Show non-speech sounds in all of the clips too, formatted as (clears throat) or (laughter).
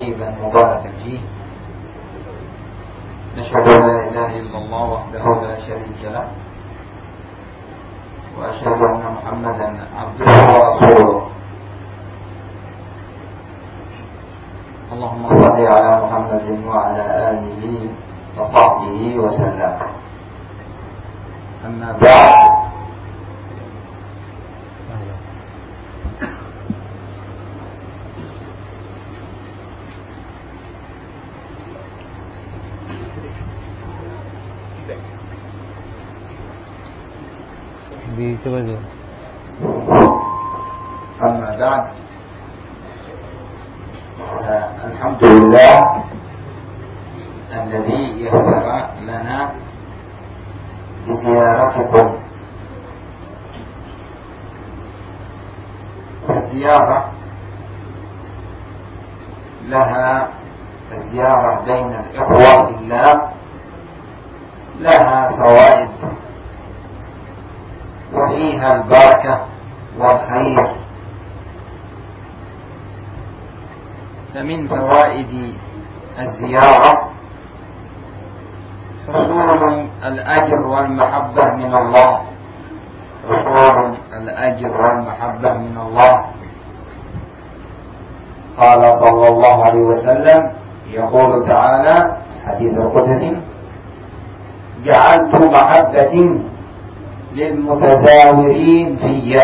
طيبا مباركا فيه نشهد أن لا إله إلا الله وحده لا شريك له. وأشهد أن محمدا عبده ورسوله. اللهم صل على محمد وعلى آله وصحبه وسلم. أما بعد Dulu. أما بعد الحمد لله الذي يسر لنا بزيارتكم الزيارة لها الزيارة بين الإخوة في الله لها فوائد وفيها البركة والخير. فمن فوائد الزيارة حصول الأجر والمحبة من الله. حصول الأجر والمحبة من الله. قال صلى الله عليه وسلم يقول تعالى حديث القدسي جعلت محبة للمتزاورين في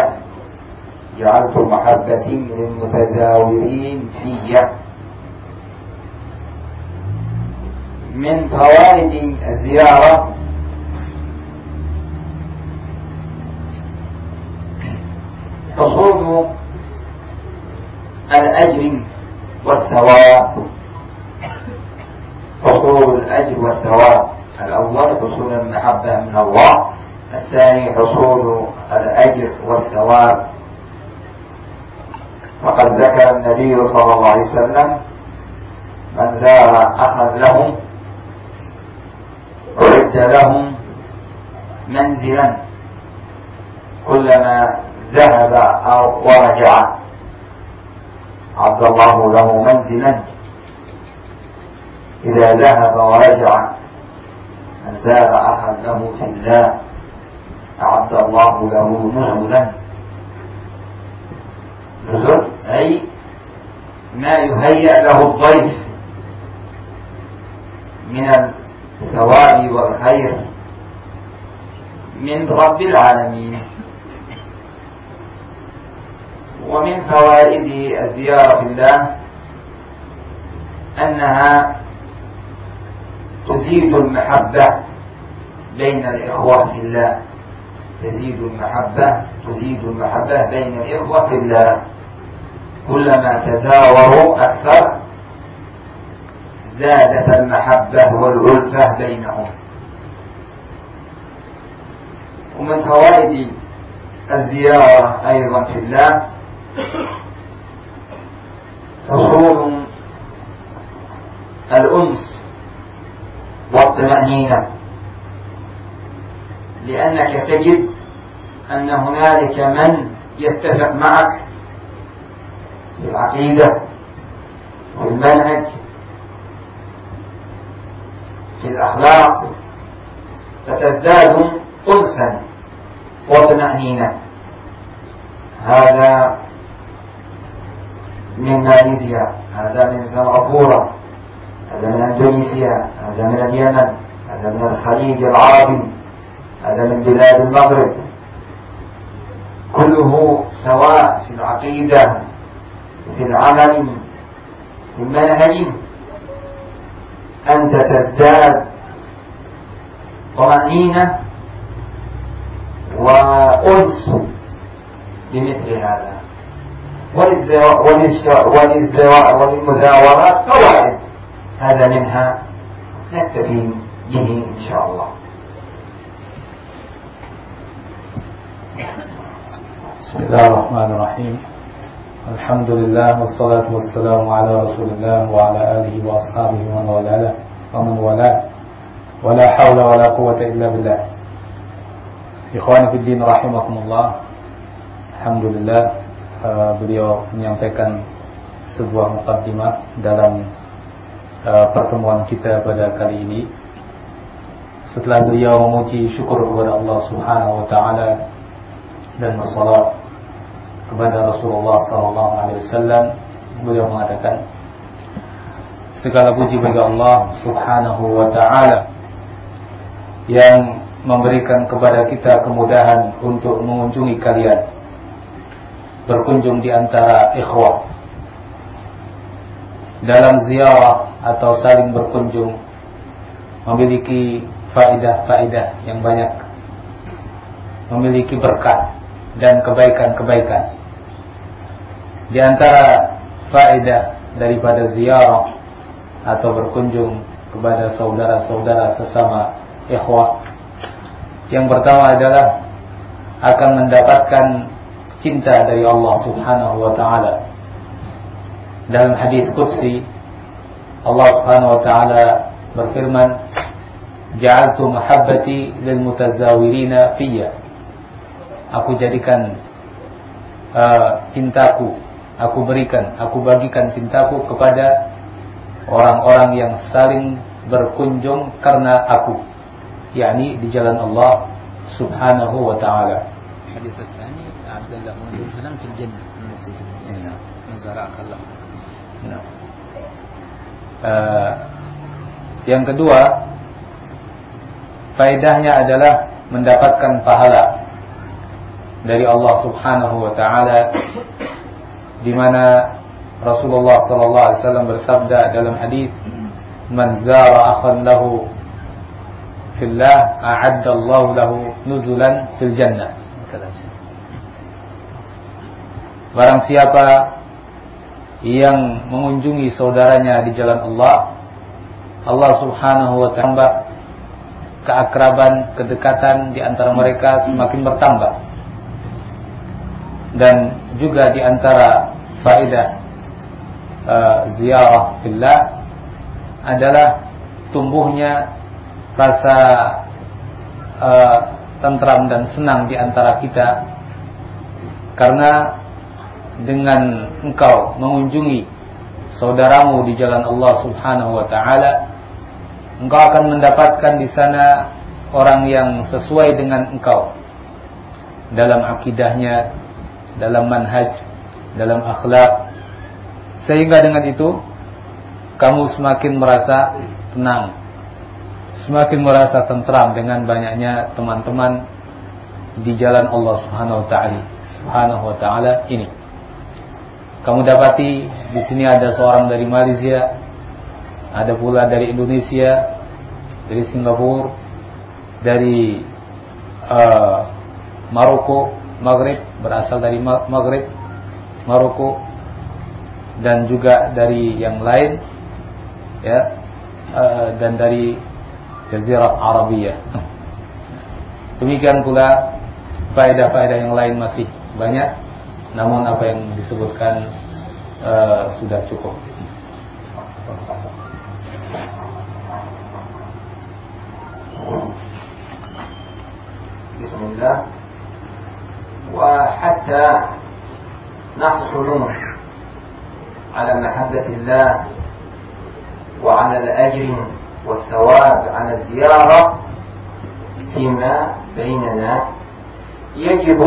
جعلت محبة للمتزاورين في من فوائد الزيارة حصول الأجر والثواب حصول الأجر والثواب الأول حصول المحبة من الله الثاني حصول الأجر والثواب وقد ذكر النبي صلى الله عليه وسلم من زار أخذ لهم أعد لهم منزلا كلما ذهب أو ورجع عبد الله له منزلا. إذا ذهب ورجع من زار أخذ له في الله أعد الله له نزلا نزل أي ما يهيأ له الضيف من الثواب والخير من رب العالمين. ومن فوائد الزيارة الله أنها تزيد المحبة بين الإخوة في الله. تزيد المحبة تزيد المحبة بين الإخوة في الله. كلما تزاوروا أكثر زادت المحبة والألفة بينهم. ومن فوائد الزيارة أيضا في الله حصول الأنس والطمأنينة لأنك تجد أن هنالك من يتفق معك في العقيدة في المنهج في الأخلاق فتزداد أنسا وطمأنينة هذا ماليزيا هذا من سنغافورة هذا من إندونيسيا هذا من اليمن هذا من الخليج العربي هذا من بلاد المغرب. كله سواء في العقيدة في العمل في المنهج. أنت تزداد طمأنينة وأنس بمثل هذا. وللمزاورات فوائد. هذا منها نكتفي به إن شاء الله. بسم الله الرحمن الرحيم. الحمد لله والصلاة والسلام على رسول الله وعلى آله وأصحابه ومن والاه ومن والاه. ولا حول ولا قوة إلا بالله. إخواني في الدين رحمكم الله. Alhamdulillah uh, beliau menyampaikan sebuah mukaddimah dalam uh, pertemuan kita pada kali ini. Setelah beliau memuji syukur kepada Allah Subhanahu wa taala dan bersalat kepada Rasulullah sallallahu alaihi wasallam, beliau mengatakan segala puji bagi Allah Subhanahu wa taala yang memberikan kepada kita kemudahan untuk mengunjungi kalian berkunjung di antara ikhwah. Dalam ziarah atau saling berkunjung memiliki faidah-faidah yang banyak. Memiliki berkah dan kebaikan-kebaikan. Di antara faedah daripada ziarah atau berkunjung kepada saudara-saudara sesama ikhwah yang pertama adalah akan mendapatkan cinta dari Allah Subhanahu wa taala. Dalam hadis qudsi Allah Subhanahu wa taala berfirman, "Ja'altu mahabbati lil mutazawirina fiyya." Aku jadikan uh, cintaku, aku berikan, aku bagikan cintaku kepada orang-orang yang saling berkunjung karena aku, yakni di jalan Allah Subhanahu wa taala. Hadis الله بن سلام في الجنة من السجن. نعم. من زرع خلق. Nah. Uh, yang kedua, faedahnya adalah mendapatkan pahala dari Allah Subhanahu wa taala di mana Rasulullah sallallahu alaihi wasallam bersabda dalam hadis man zara akhan lahu fillah a'adda Allah lahu nuzulan fil jannah. Barang siapa yang mengunjungi saudaranya di jalan Allah, Allah Subhanahu wa taala keakraban, kedekatan di antara mereka semakin bertambah. Dan juga di antara faedah uh, ziarah fillah adalah tumbuhnya rasa uh, tentram dan senang di antara kita karena dengan engkau mengunjungi saudaramu di jalan Allah Subhanahu wa taala engkau akan mendapatkan di sana orang yang sesuai dengan engkau dalam akidahnya dalam manhaj dalam akhlak sehingga dengan itu kamu semakin merasa tenang semakin merasa tentram dengan banyaknya teman-teman di jalan Allah Subhanahu wa taala Subhanahu wa taala ini. Kamu dapati di sini ada seorang dari Malaysia, ada pula dari Indonesia, dari Singapura, dari uh, Maroko, Maghrib, berasal dari Maghrib, Maroko, dan juga dari yang lain, ya, uh, dan dari Jazirah Arabiyah. (laughs) Demikian pula faedah-faedah yang lain masih banyak, namun apa yang disebutkan uh, sudah cukup. Bismillah. وحتى نحصل على محبة الله وعلى الأجر والثواب على الزيارة فيما بيننا يجب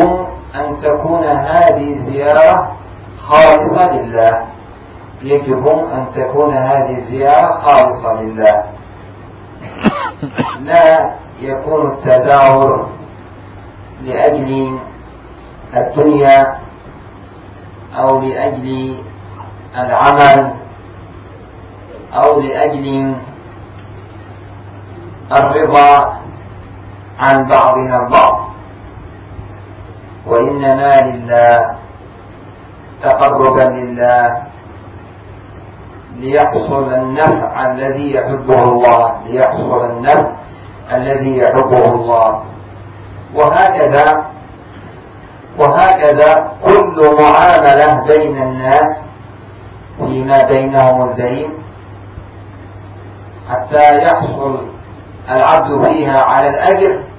أن تكون هذه الزيارة خالصة لله. يجب أن تكون هذه الزيارة خالصة لله. (coughs) لا يكون التزاور لأجل الدنيا أو لأجل العمل أو لأجل الرضا عن بعضنا البعض. وإنما لله تقربا لله ليحصل النفع الذي يحبه الله ليحصل النفع الذي يحبه الله. وهكذا وهكذا كل معاملة بين الناس فيما بينهم البين حتى يحصل العبد فيها على الأجر.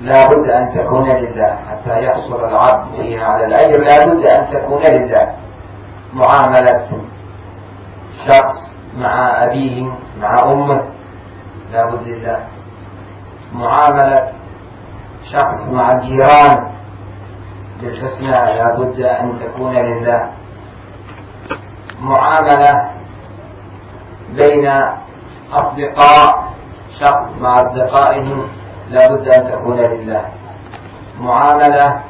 لا بد أن تكون لله حتى يحصل العبد فيها على الأجر. لا بد أن تكون لله. معاملة شخص مع أبيه مع أمه لا بد لله. معاملة شخص مع الجيران بالحسنى لا بد أن تكون لله. معاملة بين أصدقاء شخص مع أصدقائهم لا بد أن تكون لله. معاملة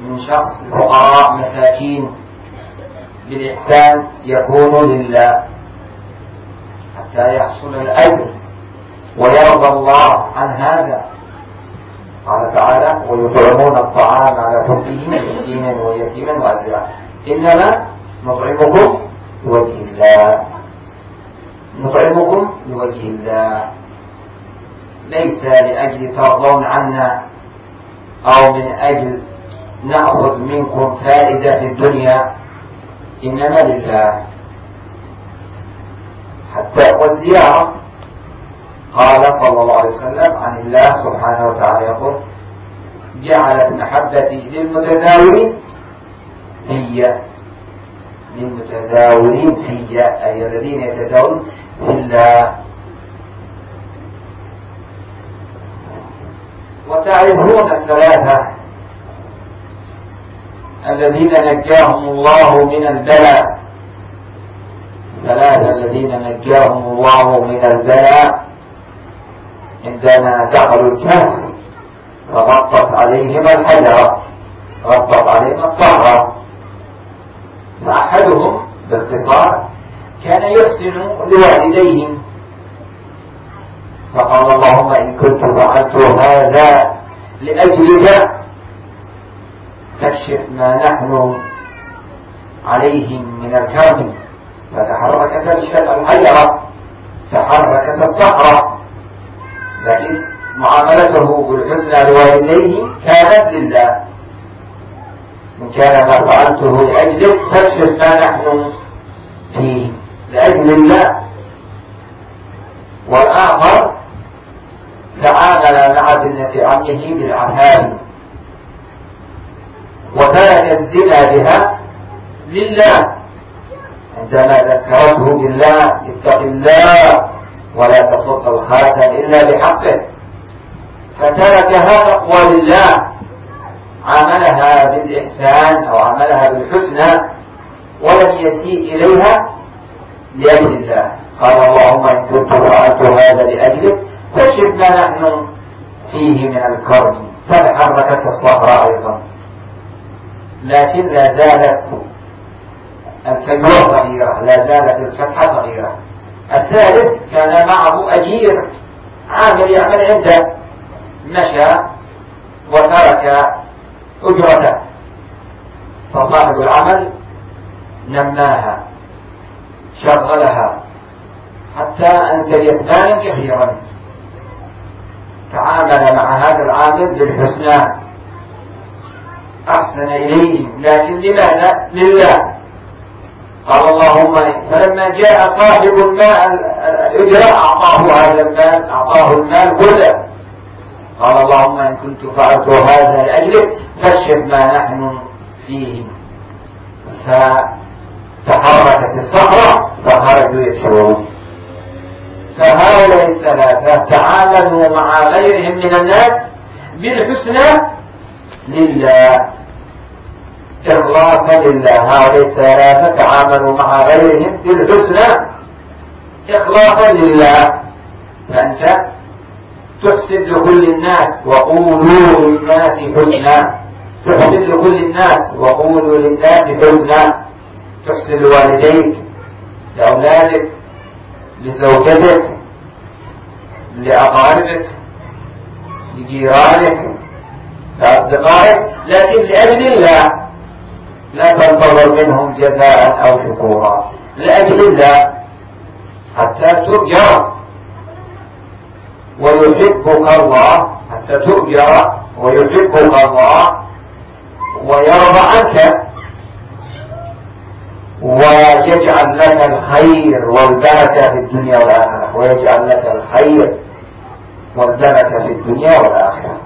من شخص فقراء مساكين بالإحسان يكون لله حتى يحصل الأجر ويرضى الله عن هذا. قال تعالى ويطعمون الطعام على حبه مسكينا ويتيما واسرا إنما نطعمكم لوجه الله. نطعمكم لوجه الله. ليس لأجل ترضون عنا أو من أجل نأخذ منكم فائدة في الدنيا إنما لله حتى والزياره قال صلى الله عليه وسلم عن الله سبحانه وتعالى يقول جعلت محبتي للمتزاورين هي للمتزاورين هي أي الذين يتزاورون في الله وتعرفون الثلاثة الذين نجاهم الله من البلاء. الثلاثة الذين نجاهم الله من البلاء. عندما دخلوا الكهف فغطت عليهم الحجرة غطت عليهم الصخرة. فأحدهم باختصار كان يحسن لوالديه. فقال اللهم إن كنت فعلت هذا لأجلك فاكشف ما نحن عليه من الكرم. فتحركت الحجرة تحركت الصخرة. لكن معاملته بالحسنى لوالديه كانت لله. إن كان ما فعلته لأجلك فاكشف ما نحن فيه لأجل الله. والآخر تعامل مع ابنة عمه بالعفاف وترك الزنا بها لله. عندما ذكرته بالله اتق الله ولا تصد الخاتم إلا بحقه. فتركها تقوى لله عملها بالإحسان أو عملها بالحسنى ولم يسيء إليها لأجل الله. قال اللهم إن كنت فعلت هذا لأجلك فاشف ما نحن فيه من الكرم فتحركت الصخرة أيضا. لكن لا زالت الفجوة صغيرة لا زالت الفتحة صغيرة الثالث كان معه أجير عامل يعمل عنده مشى وترك أجرته. فصاحب العمل نماها شغلها حتى أنتجت مالا كثيرا. تعامل مع هذا العامل بالحسنى. أحسن إليهم لكن لماذا؟ لله. قال اللهم فلما جاء صاحب الماء الأجرة أعطاه هذا المال أعطاه المال كله قال اللهم إن كنت فعلت هذا لأجلك فاكشف ما نحن فيه. فتحركت الصخرة فخرجوا يبشرون. الثلاثة تعاملوا مع غيرهم من الناس بالحسنى لله. إخلاصا لله. هؤلاء الثلاثة تعاملوا مع غيرهم بالحسنى إخلاصا لله. فأنت تحسن لكل الناس وقولوا للناس حسنا تحسن لكل الناس وقولوا للناس حسنا تحسن لوالديك لأولادك لزوجتك لأقاربك لجيرانك لأصدقائك. لكن لأجل الله لا تنتظر منهم جزاء أو شكورا. لأجل الله حتى تؤجر. ويحبك الله حتى تؤجر. ويحبك الله ويرضى عنك. ويجعل لك الخير والبركة في الدنيا والآخرة. ويجعل لك الخير مرتبة في الدنيا والآخرة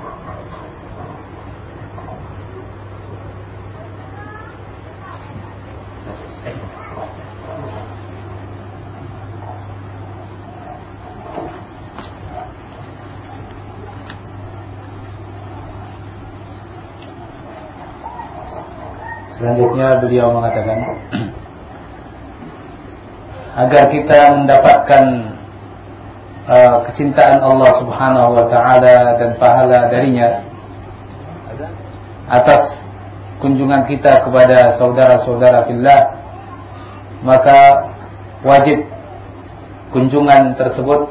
Selanjutnya beliau mengatakan (clears throat) agar kita mendapatkan kecintaan Allah Subhanahu wa taala dan pahala darinya atas kunjungan kita kepada saudara-saudara fillah maka wajib kunjungan tersebut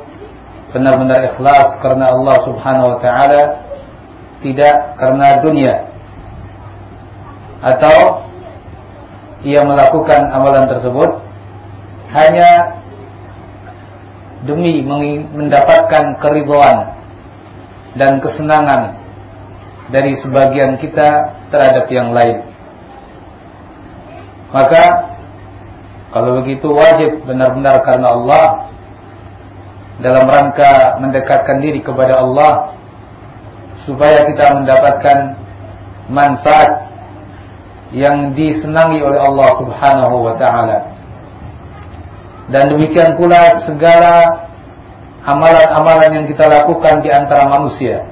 benar-benar ikhlas karena Allah Subhanahu wa taala tidak karena dunia. Atau ia melakukan amalan tersebut hanya demi mendapatkan keridhaan dan kesenangan dari sebagian kita terhadap yang lain. Maka kalau begitu wajib benar-benar karena Allah dalam rangka mendekatkan diri kepada Allah supaya kita mendapatkan manfaat yang disenangi oleh Allah Subhanahu wa taala. Dan demikian pula segala amalan-amalan yang kita lakukan di antara manusia.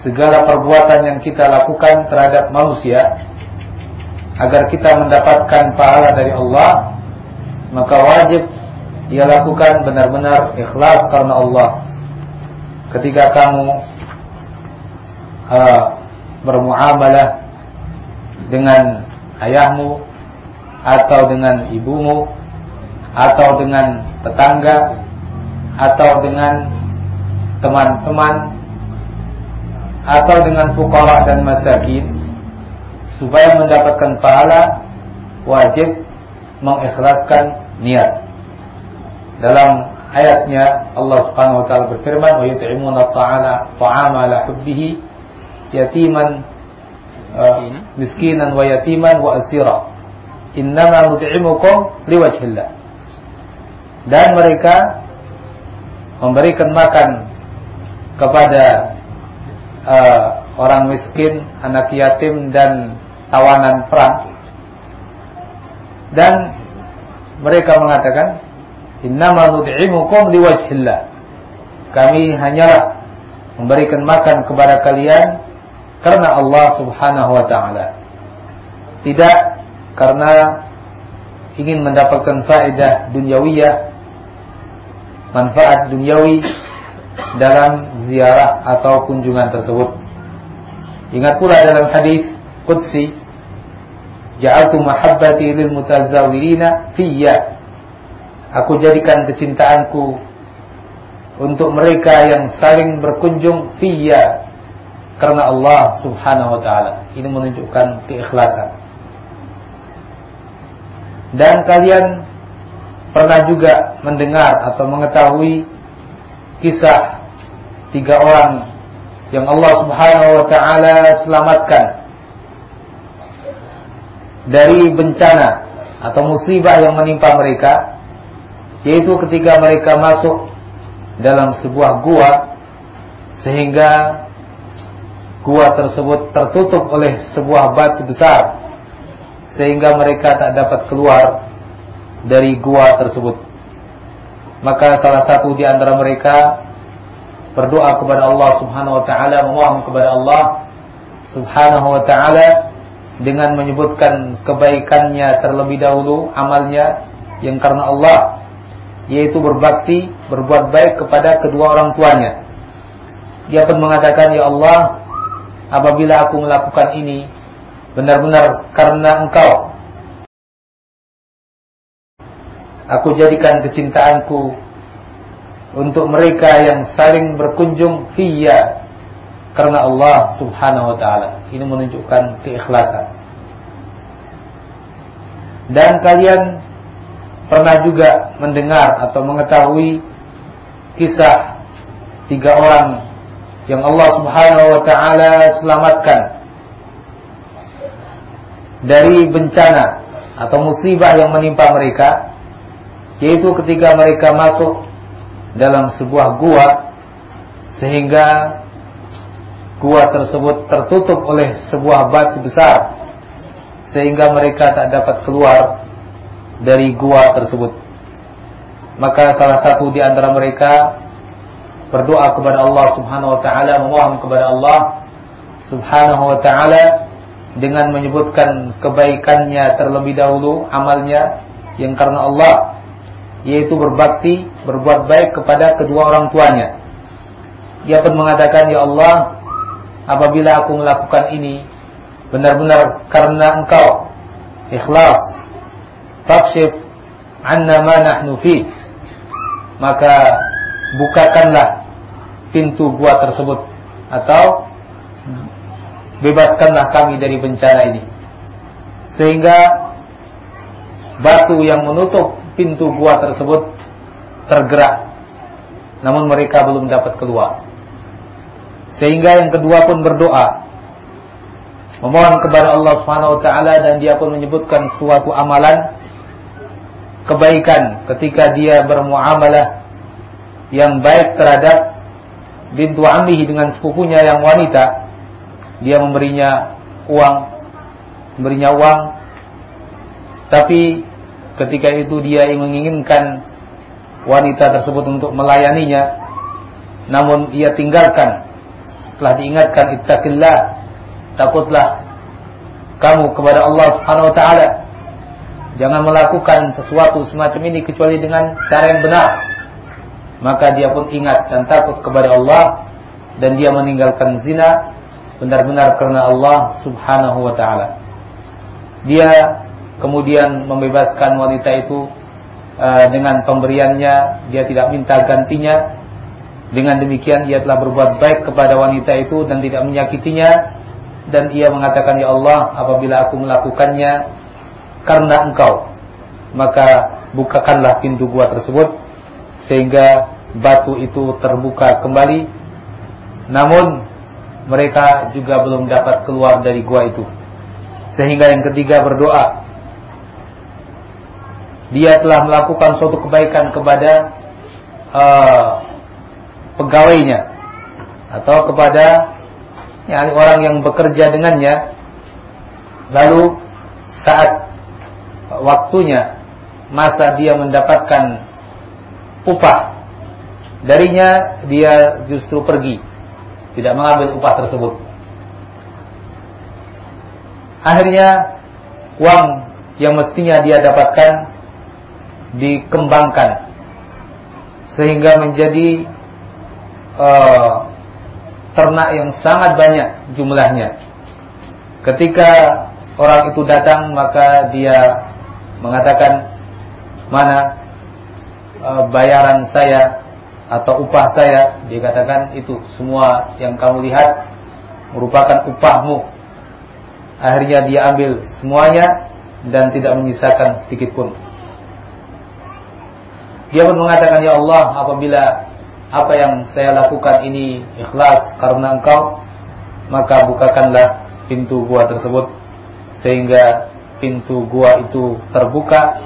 Segala perbuatan yang kita lakukan terhadap manusia agar kita mendapatkan pahala dari Allah, maka wajib ia lakukan benar-benar ikhlas karena Allah. Ketika kamu uh, bermuamalah dengan ayahmu atau dengan ibumu atau dengan tetangga. Atau dengan teman-teman. Atau dengan fukara dan masakin supaya mendapatkan pahala wajib mengikhlaskan niat. Dalam ayatnya Allah Subhanahu wa taala berfirman wa yut'imuna ta'ala ta'ama ala hubbihi yatiman uh, miskinan wa yatiman wa asira. Innama nut'imukum liwajhillah dan mereka memberikan makan kepada uh, orang miskin, anak yatim dan tawanan perang. Dan mereka mengatakan, "Innama nud'imukum liwajhillah." Kami hanyalah memberikan makan kepada kalian karena Allah Subhanahu wa taala. Tidak karena ingin mendapatkan faedah dunyawiyah manfaat duniawi dalam ziarah atau kunjungan tersebut. Ingat pula dalam hadis qudsi, "Ja'altu mahabbati lil mutazawwirina fiyya." Aku jadikan kecintaanku untuk mereka yang saling berkunjung fiyya karena Allah Subhanahu wa taala. Ini menunjukkan keikhlasan. Dan kalian pernah juga mendengar atau mengetahui kisah tiga orang yang Allah Subhanahu wa taala selamatkan dari bencana atau musibah yang menimpa mereka yaitu ketika mereka masuk dalam sebuah gua sehingga gua tersebut tertutup oleh sebuah batu besar sehingga mereka tak dapat keluar dari gua tersebut. Maka salah satu di antara mereka berdoa kepada Allah Subhanahu wa taala, memohon kepada Allah Subhanahu wa taala dengan menyebutkan kebaikannya terlebih dahulu amalnya yang karena Allah yaitu berbakti, berbuat baik kepada kedua orang tuanya. Dia pun mengatakan, "Ya Allah, apabila aku melakukan ini benar-benar karena Engkau Aku jadikan kecintaanku untuk mereka yang saling berkunjung fiyya karena Allah Subhanahu wa taala. Ini menunjukkan keikhlasan. Dan kalian pernah juga mendengar atau mengetahui kisah tiga orang yang Allah Subhanahu wa taala selamatkan dari bencana atau musibah yang menimpa mereka yaitu ketika mereka masuk dalam sebuah gua sehingga gua tersebut tertutup oleh sebuah batu besar sehingga mereka tak dapat keluar dari gua tersebut. Maka salah satu di antara mereka berdoa kepada Allah Subhanahu wa taala memohon kepada Allah Subhanahu wa taala dengan menyebutkan kebaikannya terlebih dahulu amalnya yang karena Allah yaitu berbakti berbuat baik kepada kedua orang tuanya dia pun mengatakan ya Allah apabila aku melakukan ini benar-benar karena engkau ikhlas fakshif anna ma nahnu fi maka bukakanlah pintu gua tersebut atau bebaskanlah kami dari bencana ini. Sehingga batu yang menutup pintu gua tersebut tergerak. Namun mereka belum dapat keluar. Sehingga yang kedua pun berdoa. Memohon kepada Allah Subhanahu wa taala dan dia pun menyebutkan suatu amalan kebaikan ketika dia bermuamalah yang baik terhadap bintu ammihi dengan sepupunya yang wanita dia memberinya uang, memberinya uang, tapi ketika itu dia menginginkan wanita tersebut untuk melayaninya, namun ia tinggalkan setelah diingatkan ittaqillah, takutlah kamu kepada Allah Subhanahu wa taala. Jangan melakukan sesuatu semacam ini kecuali dengan cara yang benar. Maka dia pun ingat dan takut kepada Allah dan dia meninggalkan zina benar-benar karena Allah Subhanahu wa taala. Dia kemudian membebaskan wanita itu uh, dengan pemberiannya, dia tidak minta gantinya. Dengan demikian ia telah berbuat baik kepada wanita itu dan tidak menyakitinya dan ia mengatakan ya Allah apabila aku melakukannya karena engkau maka bukakanlah pintu gua tersebut sehingga batu itu terbuka kembali namun mereka juga belum dapat keluar dari gua itu. Sehingga yang ketiga berdoa. Dia telah melakukan suatu kebaikan kepada uh, pegawainya atau kepada ya, orang yang bekerja dengannya. Lalu saat waktunya masa dia mendapatkan upah darinya dia justru pergi tidak mengambil upah tersebut. Akhirnya uang yang mestinya dia dapatkan dikembangkan. Sehingga menjadi uh, ternak yang sangat banyak jumlahnya. Ketika orang itu datang maka dia mengatakan mana uh, bayaran saya atau upah saya? Dikatakan itu semua yang kamu lihat merupakan upahmu. Akhirnya dia ambil semuanya dan tidak menyisakan sedikit pun dia pun mengatakan ya Allah apabila apa yang saya lakukan ini ikhlas karena engkau maka bukakanlah pintu gua tersebut sehingga pintu gua itu terbuka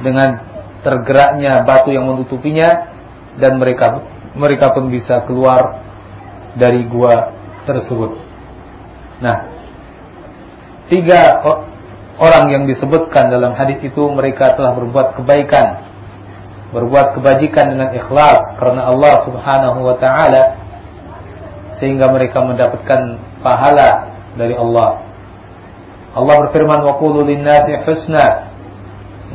dengan tergeraknya batu yang menutupinya dan mereka mereka pun bisa keluar dari gua tersebut. Nah, tiga orang yang disebutkan dalam hadis itu mereka telah berbuat kebaikan, berbuat kebajikan dengan ikhlas karena Allah Subhanahu wa taala sehingga mereka mendapatkan pahala dari Allah. Allah berfirman wa qulu lin-nasi husna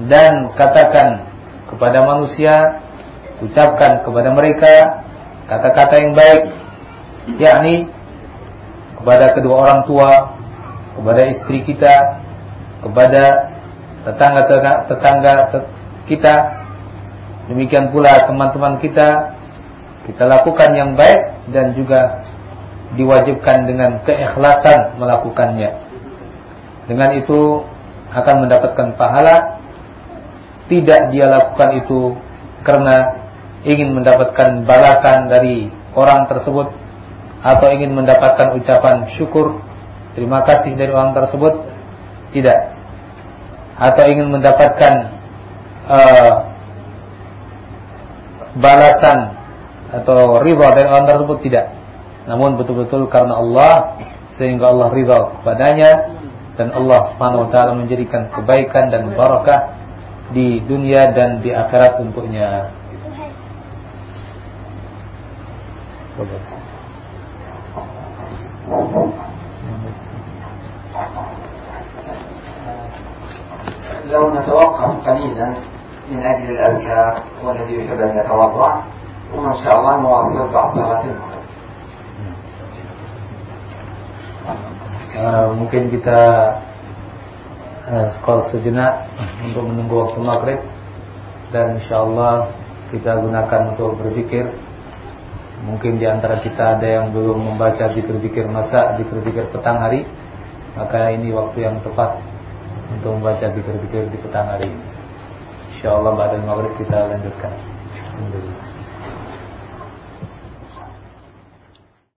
dan katakan kepada manusia ucapkan kepada mereka kata-kata yang baik yakni kepada kedua orang tua kepada istri kita kepada tetangga-tetangga kita demikian pula teman-teman kita kita lakukan yang baik dan juga diwajibkan dengan keikhlasan melakukannya. Dengan itu akan mendapatkan pahala. Tidak dia lakukan itu karena ingin mendapatkan balasan dari orang tersebut atau ingin mendapatkan ucapan syukur terima kasih dari orang tersebut. Tidak. Atau ingin mendapatkan uh, balasan atau riba dari orang tersebut tidak namun betul-betul karena Allah sehingga Allah ridha kepadanya dan Allah Subhanahu wa taala menjadikan kebaikan dan barakah di dunia dan di akhirat untuknya. لو نتوقف قليلا من أجل الأذكار والذي يحب أن يتوضأ ثم إن شاء الله نواصل بعد صلاة المغرب Uh, mungkin kita uh, skor sejenak untuk menunggu waktu maghrib dan insya Allah kita gunakan untuk berzikir. Mungkin di antara kita ada yang belum membaca zikir-zikir masa, zikir-zikir petang hari, maka ini waktu yang tepat untuk membaca zikir-zikir di petang hari. Insya Allah pada maghrib kita lanjutkan. Alhamdulillah.